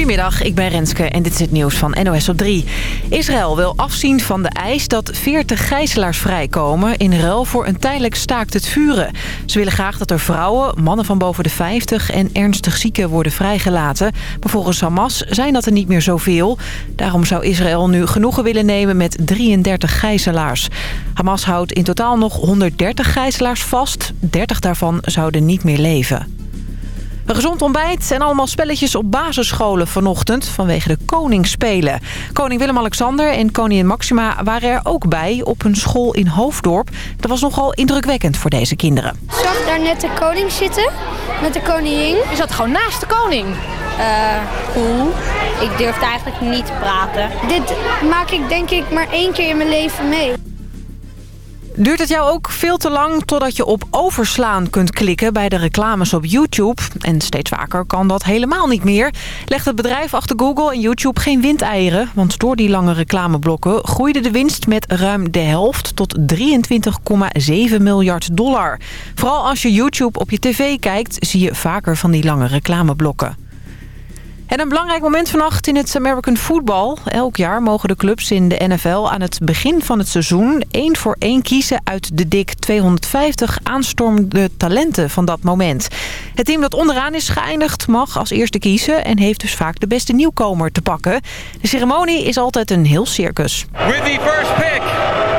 Goedemiddag, ik ben Renske en dit is het nieuws van NOS op 3. Israël wil afzien van de eis dat 40 gijzelaars vrijkomen... in ruil voor een tijdelijk staakt het vuren. Ze willen graag dat er vrouwen, mannen van boven de 50 en ernstig zieken worden vrijgelaten. Maar volgens Hamas zijn dat er niet meer zoveel. Daarom zou Israël nu genoegen willen nemen met 33 gijzelaars. Hamas houdt in totaal nog 130 gijzelaars vast. 30 daarvan zouden niet meer leven. Een gezond ontbijt en allemaal spelletjes op basisscholen vanochtend vanwege de Koningsspelen. Koning Willem-Alexander en koningin Maxima waren er ook bij op een school in Hoofddorp. Dat was nogal indrukwekkend voor deze kinderen. Ik zag daar net de koning zitten met de koningin. Je zat gewoon naast de koning. Uh, hoe? Ik durfde eigenlijk niet te praten. Dit maak ik denk ik maar één keer in mijn leven mee. Duurt het jou ook veel te lang totdat je op overslaan kunt klikken bij de reclames op YouTube? En steeds vaker kan dat helemaal niet meer. Legt het bedrijf achter Google en YouTube geen windeieren. Want door die lange reclameblokken groeide de winst met ruim de helft tot 23,7 miljard dollar. Vooral als je YouTube op je tv kijkt zie je vaker van die lange reclameblokken. En een belangrijk moment vannacht in het American Football. Elk jaar mogen de clubs in de NFL aan het begin van het seizoen... één voor één kiezen uit de dik 250 aanstormende talenten van dat moment. Het team dat onderaan is geëindigd mag als eerste kiezen... en heeft dus vaak de beste nieuwkomer te pakken. De ceremonie is altijd een heel circus. With the first pick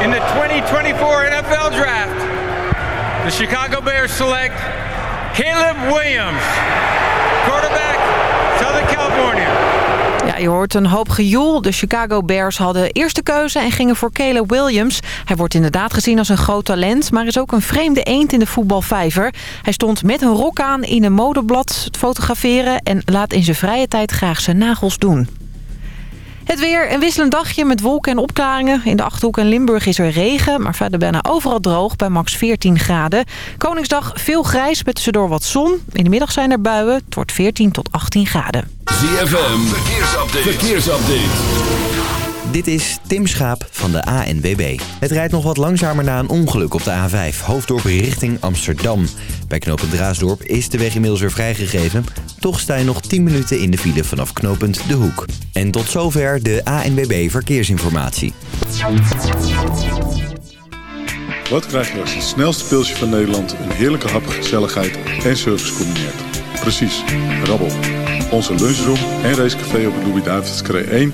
in the 2024 NFL Draft... the Chicago Bears select Caleb Williams, Ja, je hoort een hoop gejoel. De Chicago Bears hadden eerste keuze en gingen voor Caleb Williams. Hij wordt inderdaad gezien als een groot talent... maar is ook een vreemde eend in de voetbalvijver. Hij stond met een rok aan in een modeblad fotograferen... en laat in zijn vrije tijd graag zijn nagels doen. Het weer, een wisselend dagje met wolken en opklaringen. In de Achterhoek en Limburg is er regen, maar verder bijna overal droog bij max 14 graden. Koningsdag veel grijs met tussendoor wat zon. In de middag zijn er buien, het wordt 14 tot 18 graden. ZFM, verkeersupdate. verkeersupdate. Dit is Tim Schaap van de ANWB. Het rijdt nog wat langzamer na een ongeluk op de A5, hoofddorp richting Amsterdam. Bij knooppunt Draasdorp is de weg inmiddels weer vrijgegeven. Toch sta je nog 10 minuten in de file vanaf knooppunt De Hoek. En tot zover de ANWB Verkeersinformatie. Wat krijg je als het snelste pilsje van Nederland... een heerlijke hap, gezelligheid en service combineert? Precies, rabbel. Onze lunchroom en racecafé op de Louis-David's 1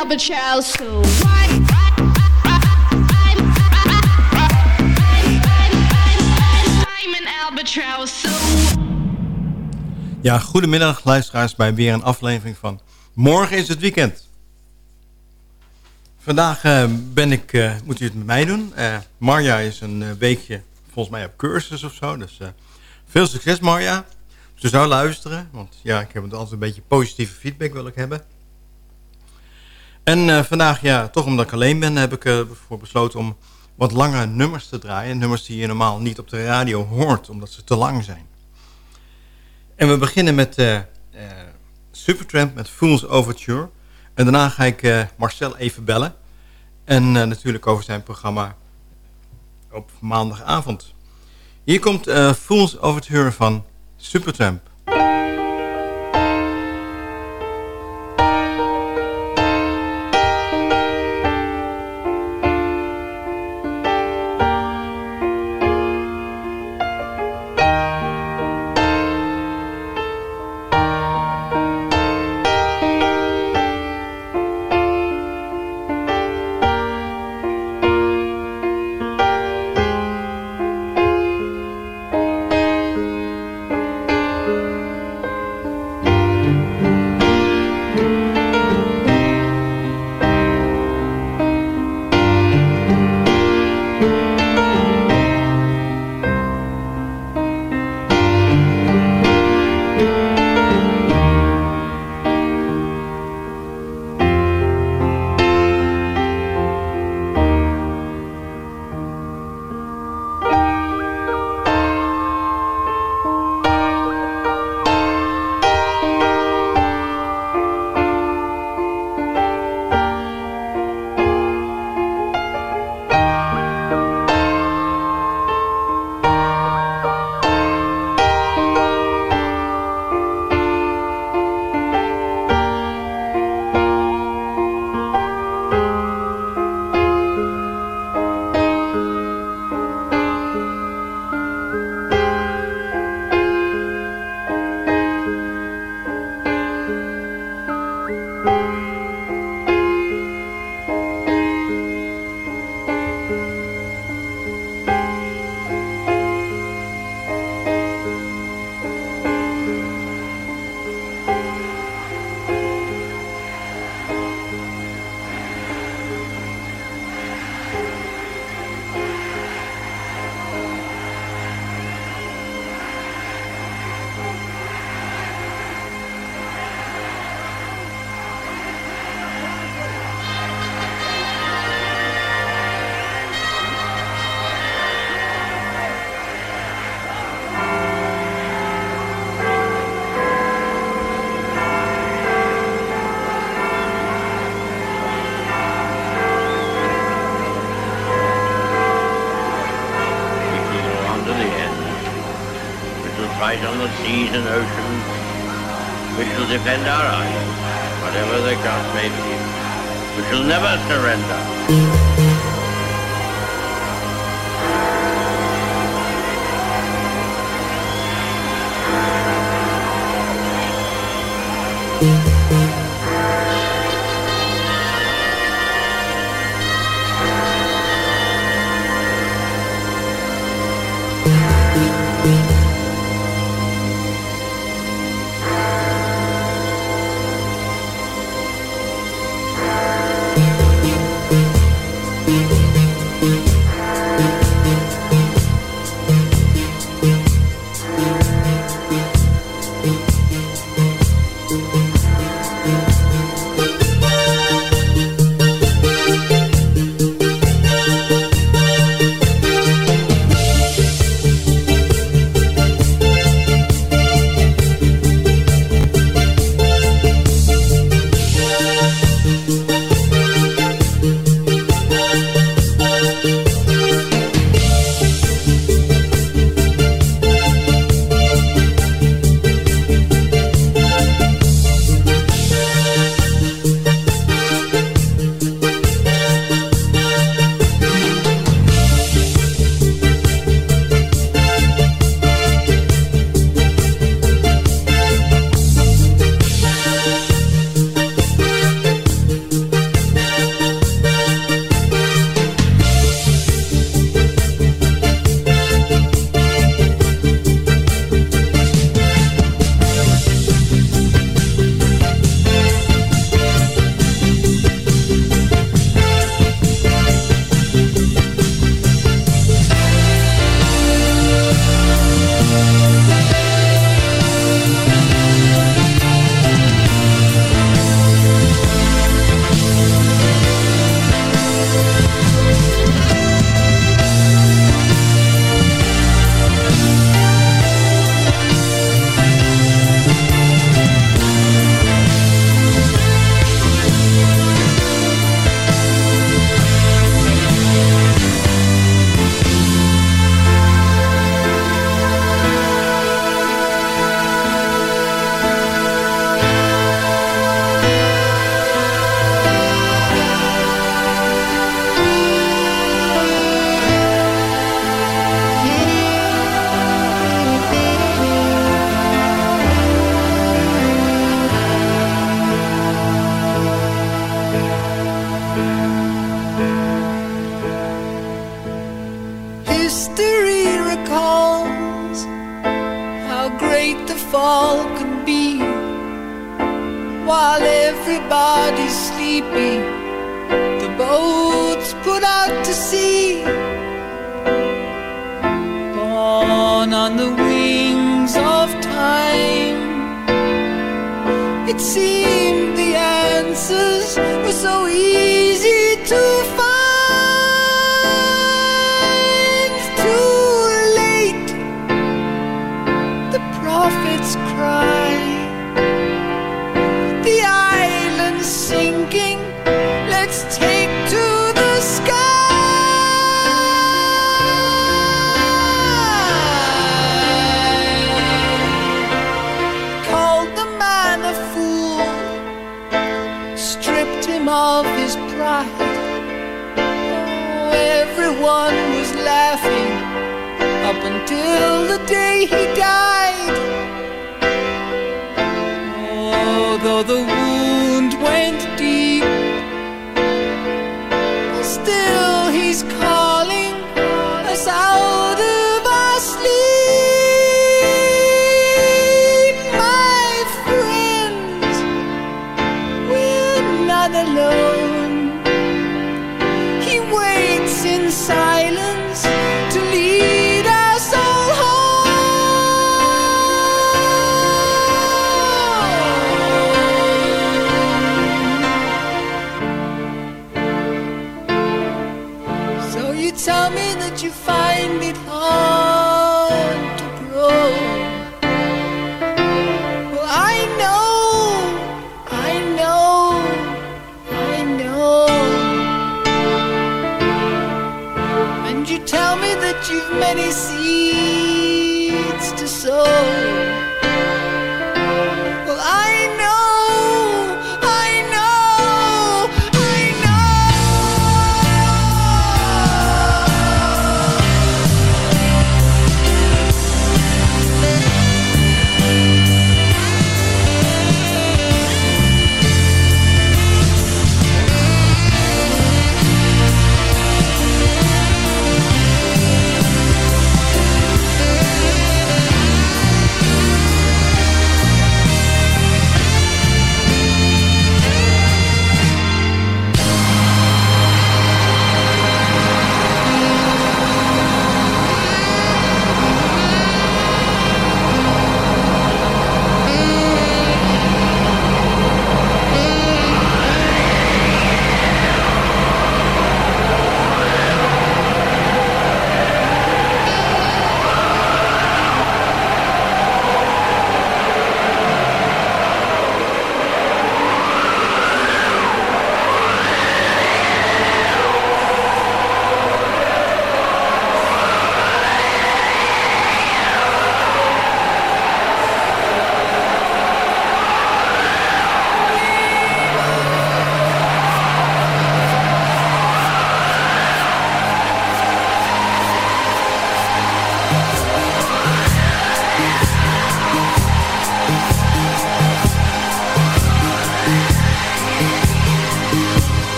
Albatross. So Ja, goedemiddag luisteraars bij weer een aflevering van Morgen is het weekend. Vandaag eh, ben ik, eh, moet u het met mij doen. Eh, Marja is een weekje volgens mij op cursus of zo. Dus veel succes Marja. Ze zou luisteren, want ja, ik heb het altijd een beetje positieve feedback wil ik hebben. En eh, vandaag, ja, toch omdat ik alleen ben, heb ik ervoor besloten om wat langere nummers te draaien. Nummers die je normaal niet op de radio hoort, omdat ze te lang zijn. En we beginnen met eh, eh, Supertramp met Fool's Overture. En daarna ga ik eh, Marcel even bellen. En eh, natuurlijk over zijn programma op maandagavond. Hier komt eh Fool's Overture van Supertramp.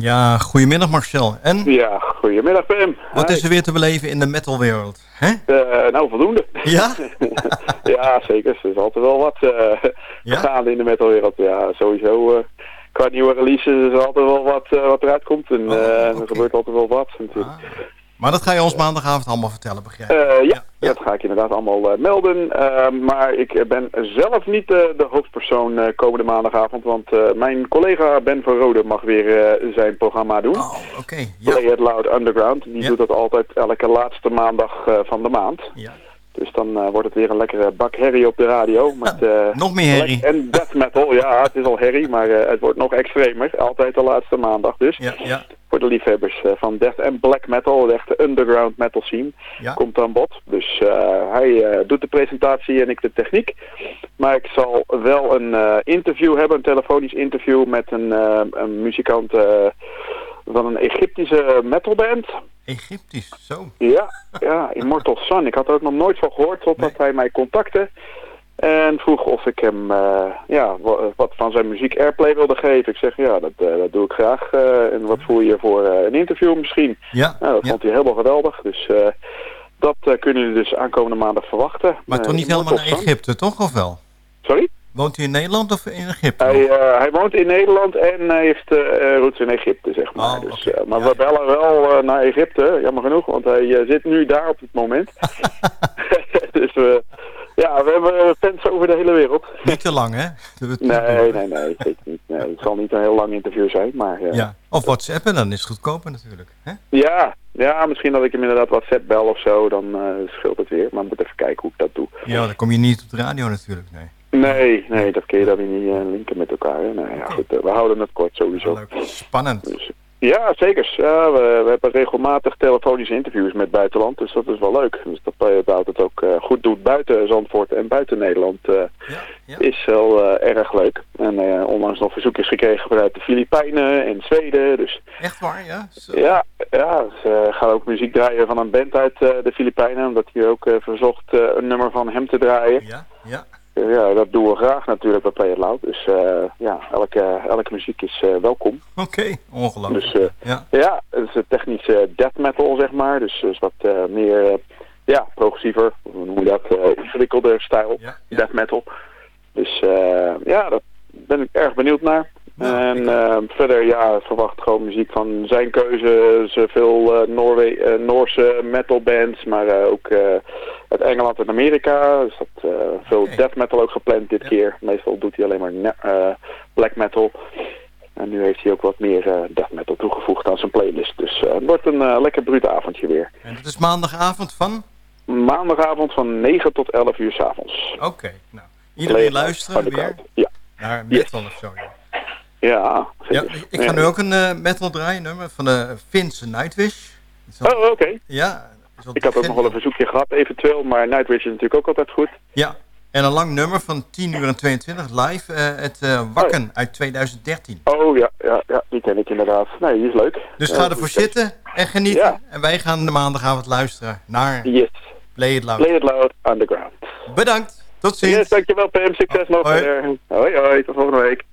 Ja, goedemiddag Marcel. En? Ja, goedemiddag Pim. Wat is er weer te beleven in de metalwereld? Hè? Uh, nou, voldoende. Ja? ja, zeker. Er is altijd wel wat uh, Ja? gaande in de metalwereld. Ja, sowieso. uh, qua nieuwe releases is er altijd wel wat, wat eruit komt. En uh, er gebeurt altijd wel wat natuurlijk. Maar dat ga je ons maandagavond allemaal vertellen, begrijp ik? Uh, ja, dat ga ik inderdaad allemaal uh, melden. Uh, maar ik ben zelf niet de hoofdpersoon komende maandagavond. Want mijn collega Ben van Rode mag weer zijn programma doen. Oh, oké. Okay. Play It Loud Underground. Die Ja. doet dat altijd elke laatste maandag van de maand. Ja. Dus dan wordt het weer een lekkere bak herrie op de radio. Met, nog meer herrie. En death metal, ja, het is al herrie, maar het wordt nog extremer. Altijd de laatste maandag dus Ja, ja. voor de liefhebbers eh, van death en black metal, de echte underground metal scene, Ja. komt aan bod. Dus eh, hij eh, doet de presentatie en ik de techniek. Maar ik zal wel een eh, interview hebben, een telefonisch interview met een, eh, een muzikant eh, van een Egyptische metalband. Egyptisch, zo. Ja, ja, Immortal Sun. Ik had er ook nog nooit van gehoord totdat hij mij contacte. En vroeg of ik hem eh, ja, wa- wat van zijn muziek airplay wilde geven. Ik zeg, ja, dat, eh, dat doe ik graag. Eh, en wat voel je voor een interview misschien? Ja, Nou, dat ja. vond hij helemaal geweldig. Dus dat kunnen jullie dus aankomende maandag verwachten. Maar toch niet helemaal naar. Egypte, toch? Of wel? Sorry? Woont hij in Nederland of in Egypte? Hij, eh, hij woont in Nederland en hij heeft eh, roots in Egypte, zeg maar. Oh, dus, eh, maar we bellen wel naar Egypte, jammer genoeg, want hij zit nu daar op het moment. dus we, ja, we hebben fans over de hele wereld. Niet te lang, hè? Nee, nee, nee, zeker niet. Nee, het zal niet een heel lang interview zijn, maar... Ja. Of WhatsAppen, dan is het goedkoper natuurlijk. Hè? ja, ja, misschien dat ik hem inderdaad WhatsApp bel of zo, dan scheelt het weer. Maar ik moet even kijken hoe ik dat doe. Ja, dan kom je niet op de radio natuurlijk, nee. Nee, nee, dat kun je dan weer niet eh, linken met elkaar. Hè. Nou ja, goed, eh, we houden het kort sowieso. Spannend. Dus, ja, zeker. Ja, we, we hebben regelmatig telefonische interviews met buitenland, dus dat is wel leuk. Dus dat eh, dat het ook eh, goed doet buiten Zandvoort en buiten Nederland eh, is wel eh, erg leuk. En eh, onlangs nog verzoekjes gekregen vanuit de Filipijnen en Zweden. Dus Echt waar, ja? ja, ja ze gaan ook muziek draaien van een band uit eh, de Filipijnen, omdat hij ook eh, verzocht eh, een nummer van hem te draaien. Ja, ja. Eh, ja, dat doen we graag natuurlijk bij Play It Loud. Dus eh, ja, elke, elke muziek is eh, welkom. Oké, ongelooflijk. Dus Ja. ja, het is een technische death metal, zeg maar. Dus, dus wat meer, ja, progressiever, hoe noem je dat, ingewikkelder stijl, death metal. Dus ja, daar ben ik erg benieuwd naar. En eh, verder, ja, verwacht gewoon muziek van zijn keuze. Zoveel eh Noorwe eh, Noorse metal bands, maar ook uit Engeland en Amerika. Dus dat, veel death metal ook gepland dit keer. Meestal doet hij alleen maar black metal. En nu heeft hij ook wat meer death metal toegevoegd aan zijn playlist. Dus het wordt een lekker brute avondje weer. En het is maandagavond van? Maandagavond van 9 tot 11 uur s'avonds. Oké, nou. Iedereen luisteren weer. Ja. naar metal of zo. Ja, Ja, ja zeker. ik ga nu ook een eh, metal draaien, nummer van de Finse Nightwish. Oh, oké. Ja. Ik had ook nog wel een verzoekje gehad, eventueel. Maar Nightwish is natuurlijk ook altijd goed. Ja, en een lang nummer van 10 uur en 22 live, eh, het eh, Wakken uit 2013. Oh ja, ja, ja, die ken ik inderdaad. Nee, die is leuk. Dus ga ervoor zitten en genieten. Ja. En wij gaan de maandagavond luisteren naar Yes. Play It Loud. Play It Loud Underground. Bedankt, tot ziens. Yes, dankjewel Pim. Succes nog Hoi. verder. Hoi hoi, tot volgende week.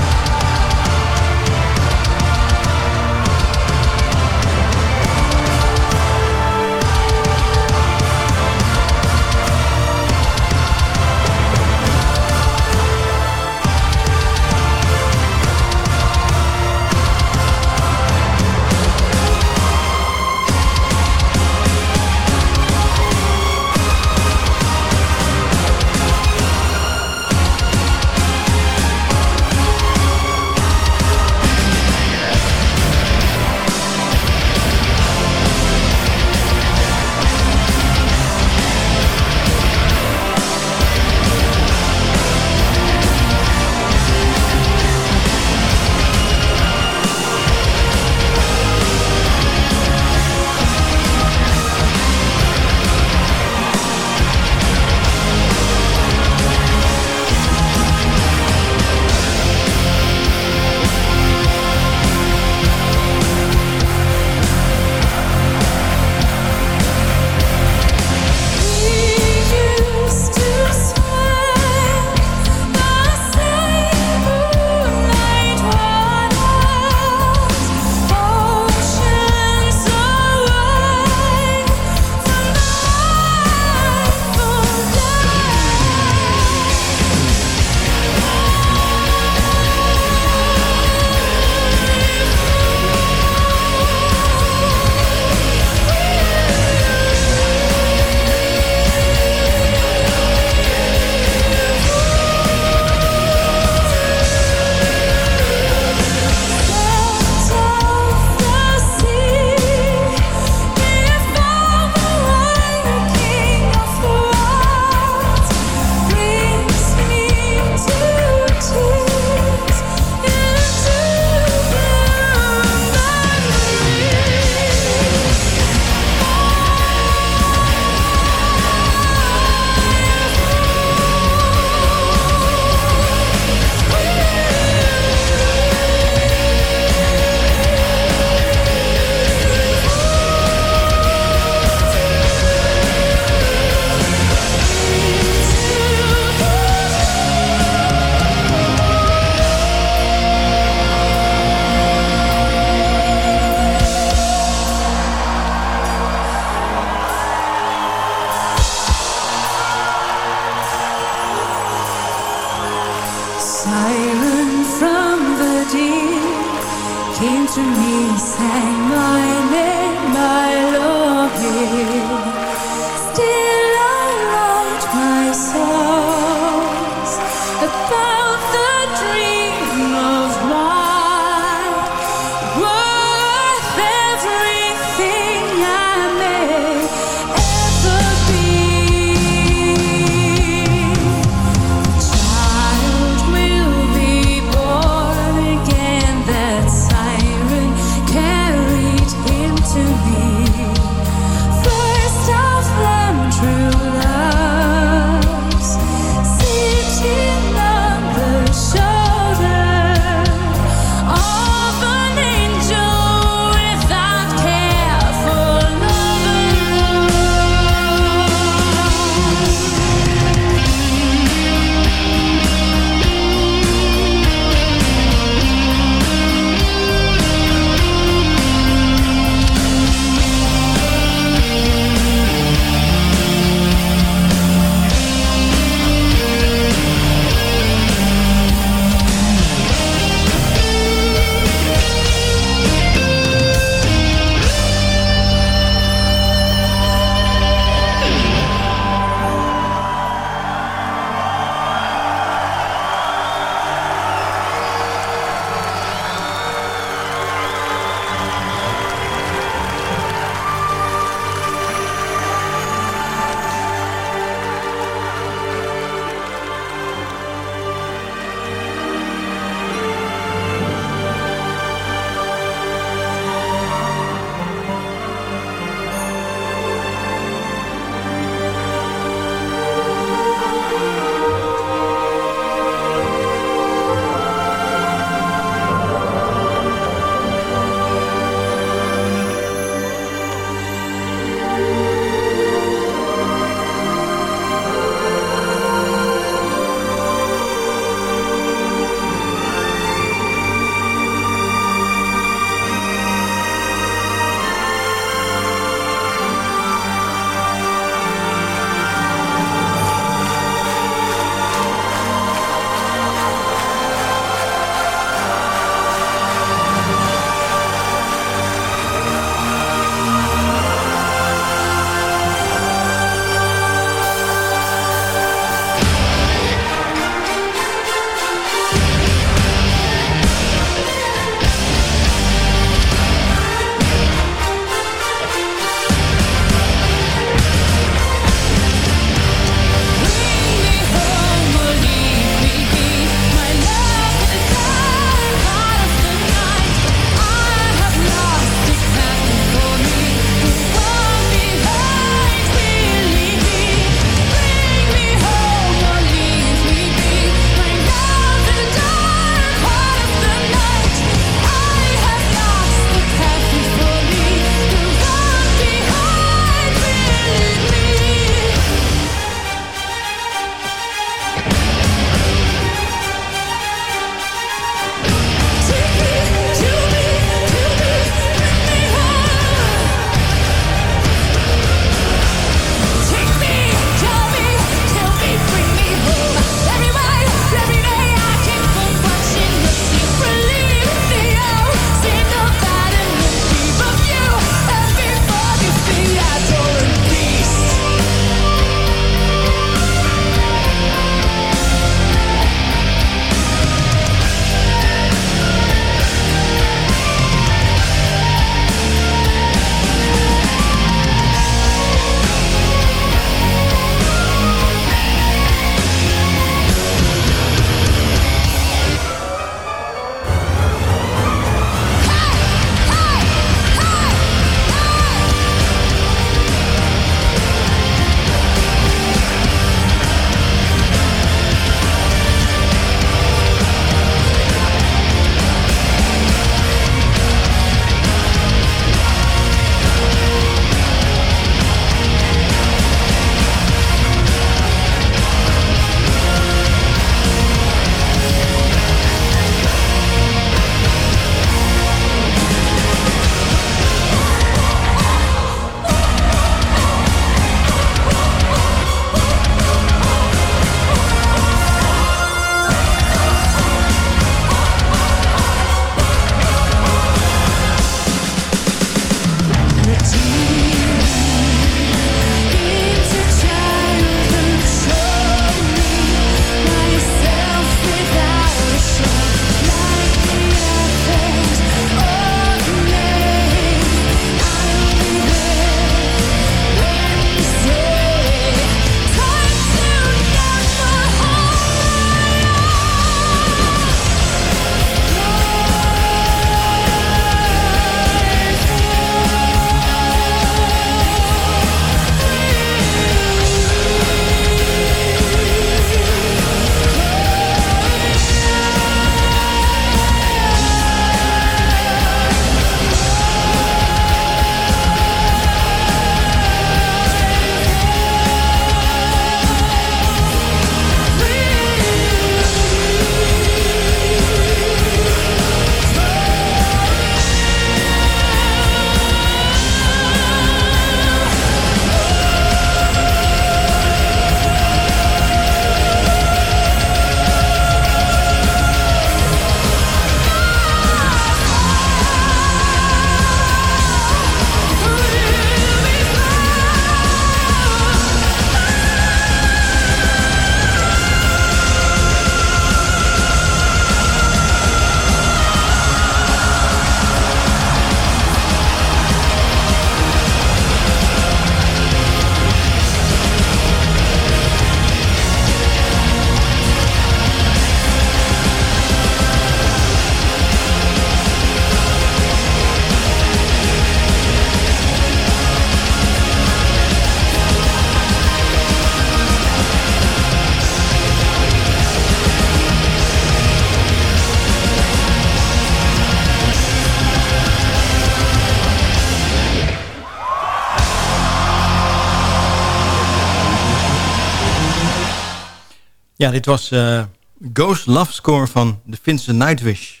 Ja, dit was eh, Ghost Love Score van de Finse Nightwish.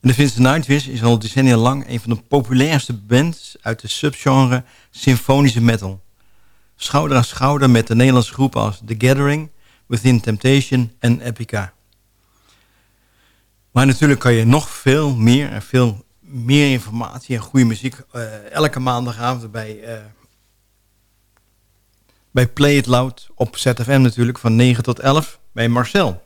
De Finse Nightwish is al decennia lang een van de populairste bands uit de subgenre symfonische metal. Schouder aan schouder met de Nederlandse groepen als The Gathering, Within Temptation en Epica. Maar natuurlijk kan je nog veel meer en veel meer informatie en goede muziek eh, elke maandagavond bij, eh, bij Play It Loud op ZFM natuurlijk van 9 tot 11 bij Marcel.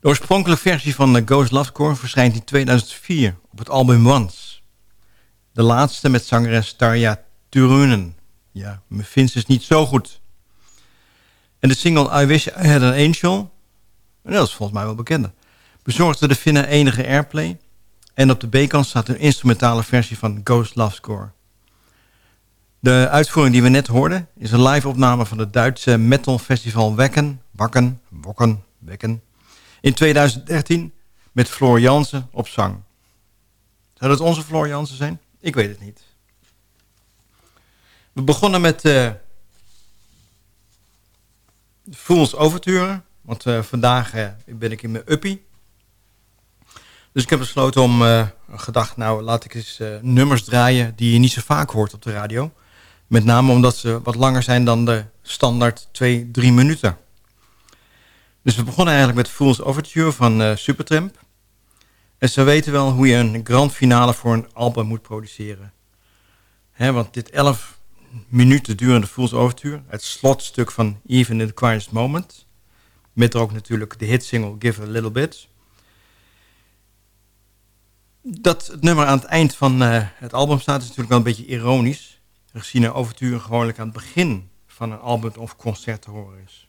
De oorspronkelijke versie van uh, Ghost Love Core verschijnt in 2004 op het album Once. De laatste met zangeres Tarja Turunen. Ja, me vindt is niet zo goed. En de single I Wish I Had An Angel, en dat is volgens mij wel bekender, bezorgde de Finnen enige airplay. En op de B-kant staat een instrumentale versie van Ghost Love Score. De uitvoering die we net hoorden is een live opname van het Duitse metal festival Wekken, Wakken, Wokken, Wekken in 2013 met Floor Jansen op zang. Zou dat onze Floor Jansen zijn? Ik weet het niet. We begonnen met uh, Fools Overture. Want uh, vandaag uh, ben ik in mijn uppie. Dus ik heb besloten om gedacht, nou laat ik eens nummers draaien die je niet zo vaak hoort op de radio. Met name omdat ze wat langer zijn dan de standaard 2, 3 minuten. Dus we begonnen eigenlijk met Fool's Overture van uh, Supertramp. En ze weten wel hoe je een grand finale voor een album moet produceren. He, want dit 11 minuten durende Fool's Overture, het slotstuk van Even in the Quietest Moment, met er ook natuurlijk de hitsingle Give a Little Bit. Dat het nummer aan het eind van uh, het album staat is natuurlijk wel een beetje ironisch, een overture gewoonlijk aan het begin van een album of concert te horen is.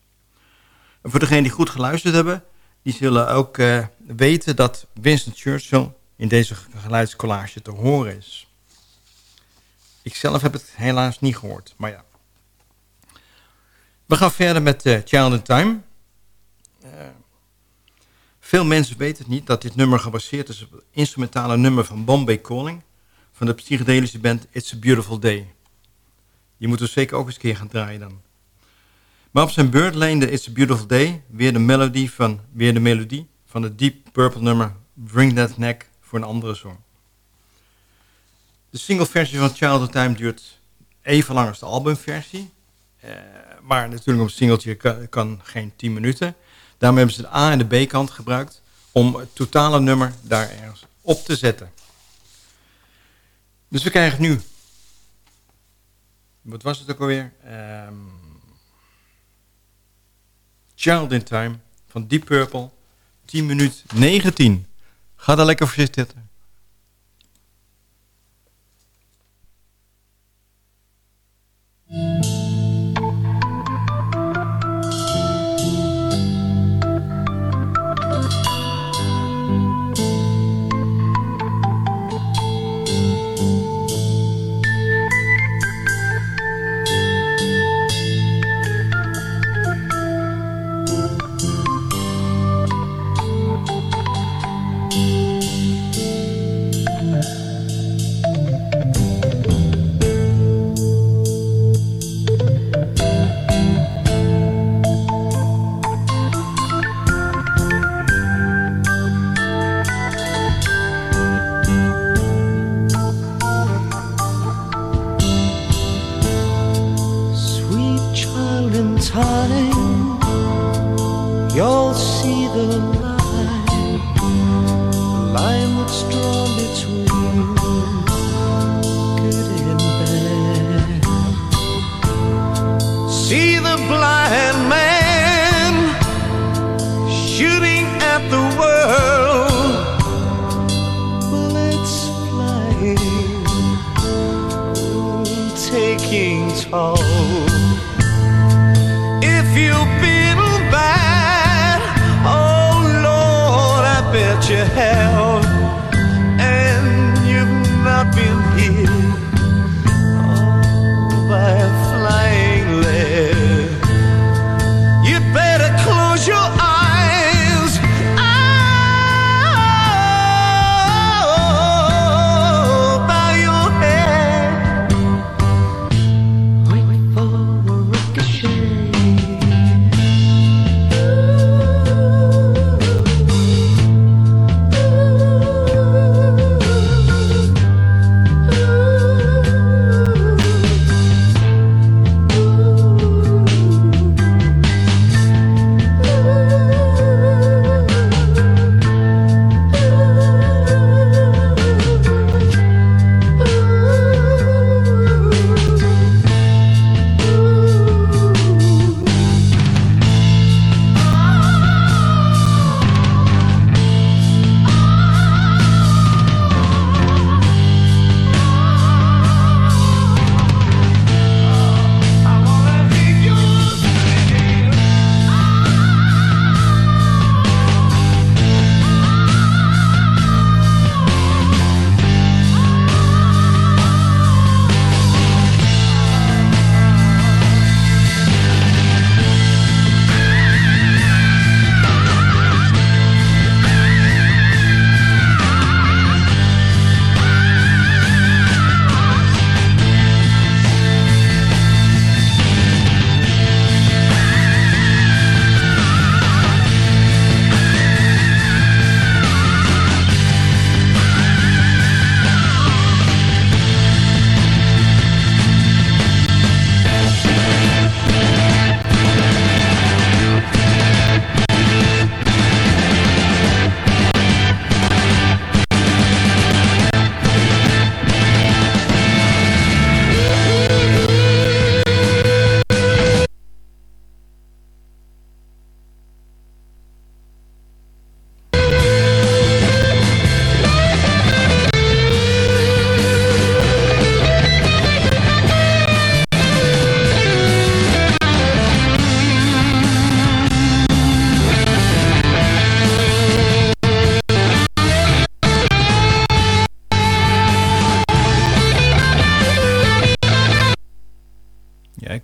Voor degenen die goed geluisterd hebben, die zullen ook uh, weten dat Winston Churchill in deze geluidscollage te horen is. Ik zelf heb het helaas niet gehoord, maar ja. We gaan verder met uh, Child in Time. Uh, veel mensen weten het niet dat dit nummer gebaseerd is op het instrumentale nummer van Bombay Calling van de psychedelische band It's a Beautiful Day. Die moeten we zeker ook eens een keer gaan draaien dan. Maar op zijn beurt leende It's a Beautiful Day weer de melodie van, weer de melodie van het Deep Purple nummer Bring That Neck voor een andere song. De single versie van Child of Time duurt even lang als de albumversie. Uh, maar natuurlijk op een singeltje kan, kan, geen 10 minuten. Daarom hebben ze de A- en de B-kant gebruikt om het totale nummer daar ergens op te zetten. Dus we krijgen nu... Wat was het ook alweer? Um, Child in Time van Deep Purple. 10 minuut 19. Ga daar lekker voor zitten.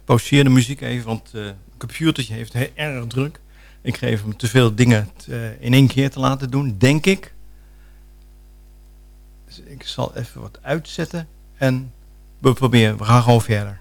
Pauzeer de muziek even, want het computertje heeft heel erg druk. Ik geef hem te veel dingen in één keer te laten doen, denk ik. Dus ik zal even wat uitzetten en we proberen, we gaan gewoon verder.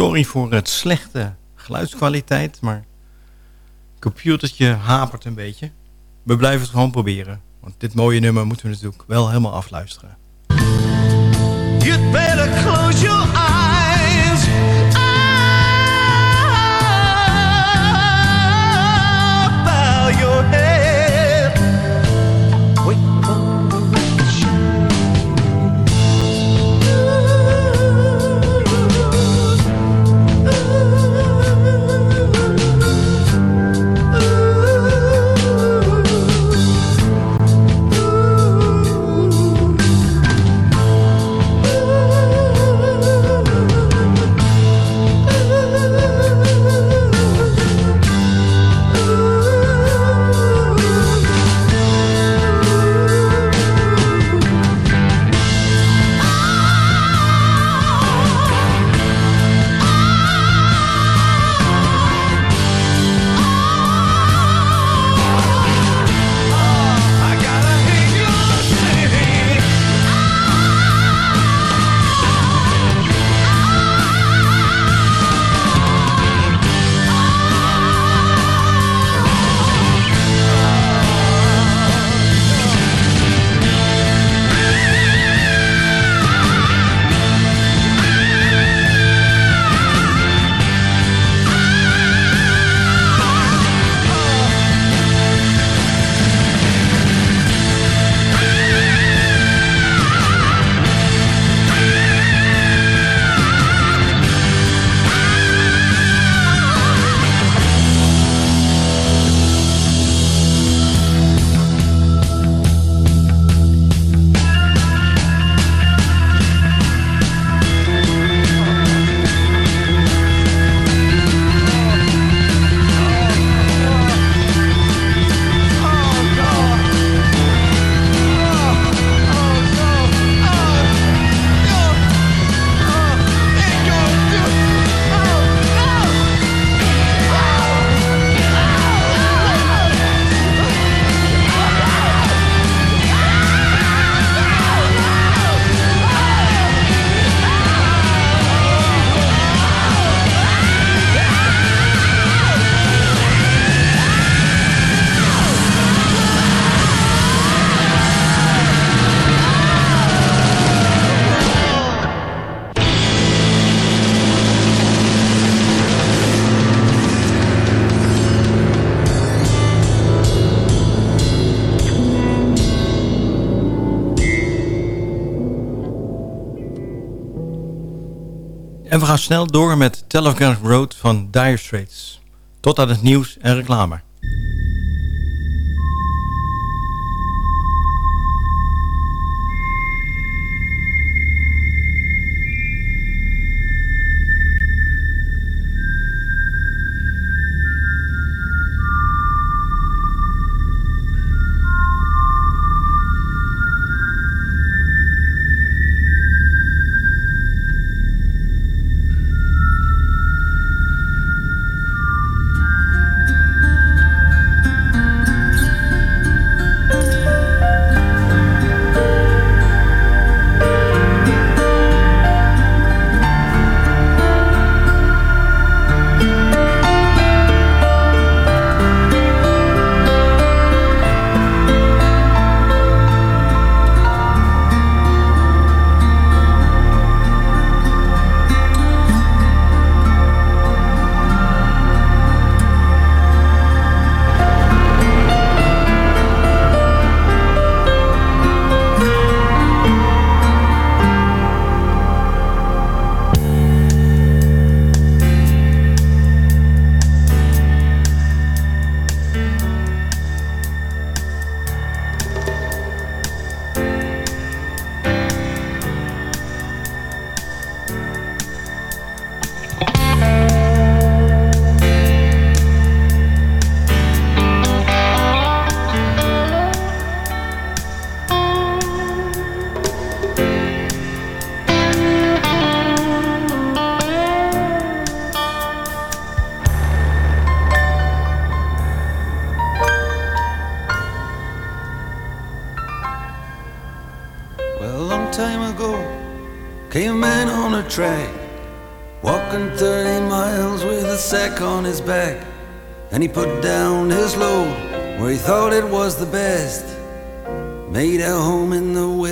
Sorry voor het slechte geluidskwaliteit, maar het computertje hapert een beetje. We blijven het gewoon proberen. Want dit mooie nummer moeten we natuurlijk wel helemaal afluisteren. Better close your eyes. Ah, bow your head. gaan snel door met Telegraph Road van Dire Straits. Tot aan het nieuws en reclame. and he put down his load where he thought it was the best. Made a home in the west.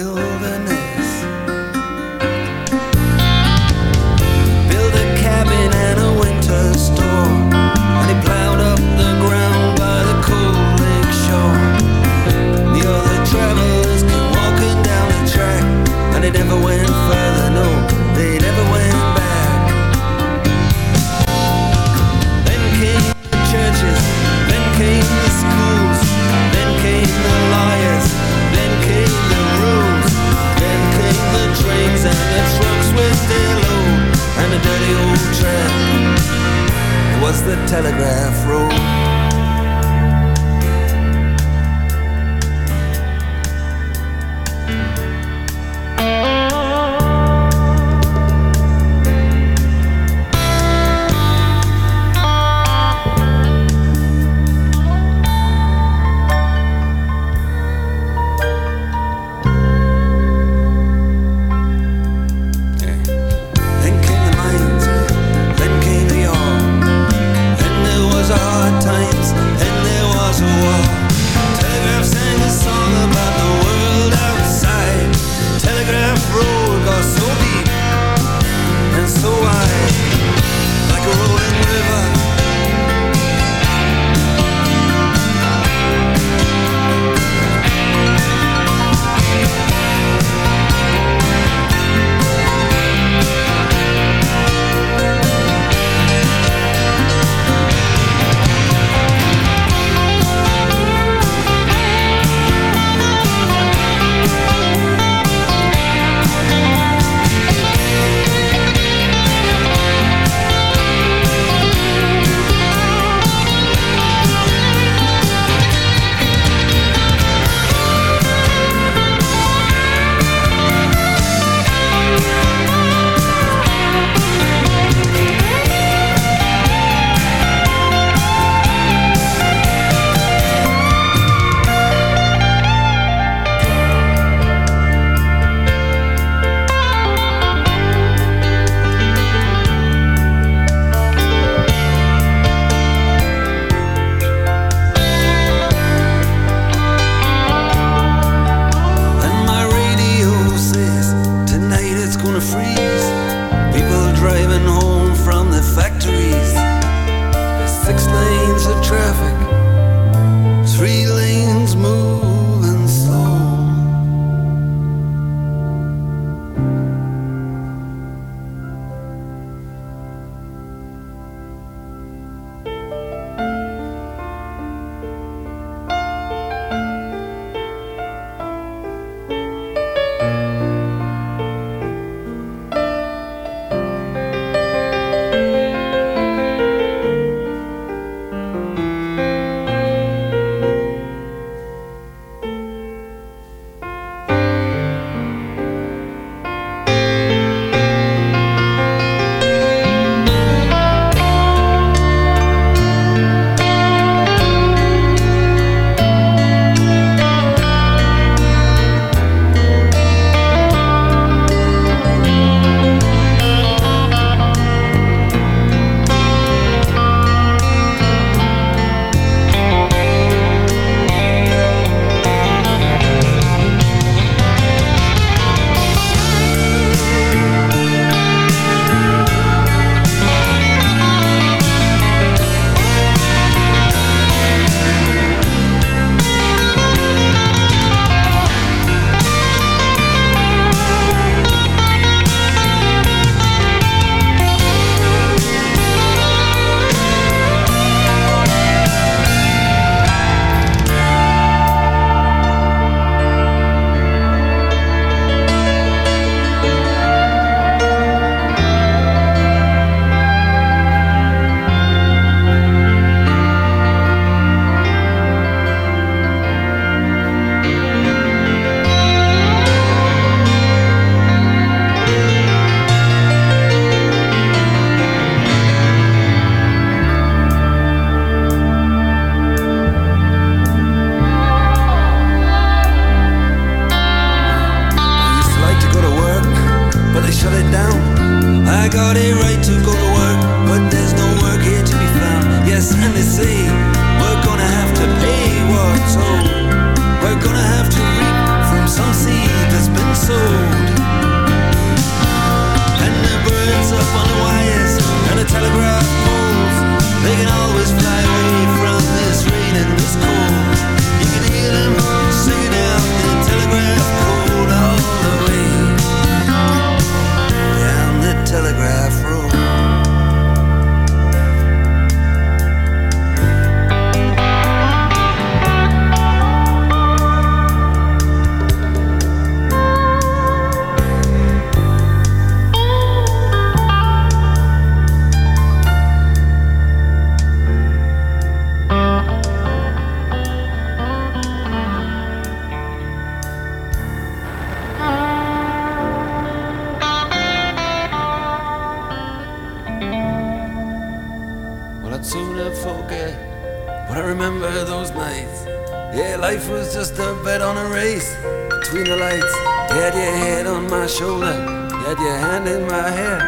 older. You had your hand in my hair.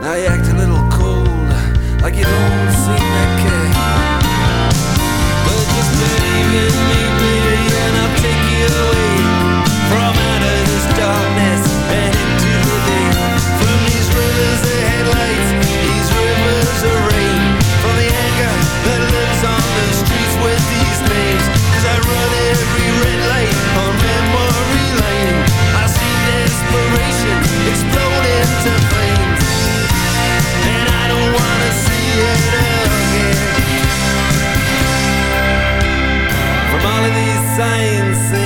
Now you act a little cold, like you don't seem to care. But just believe in me, baby, and I'll take you away. all of these signs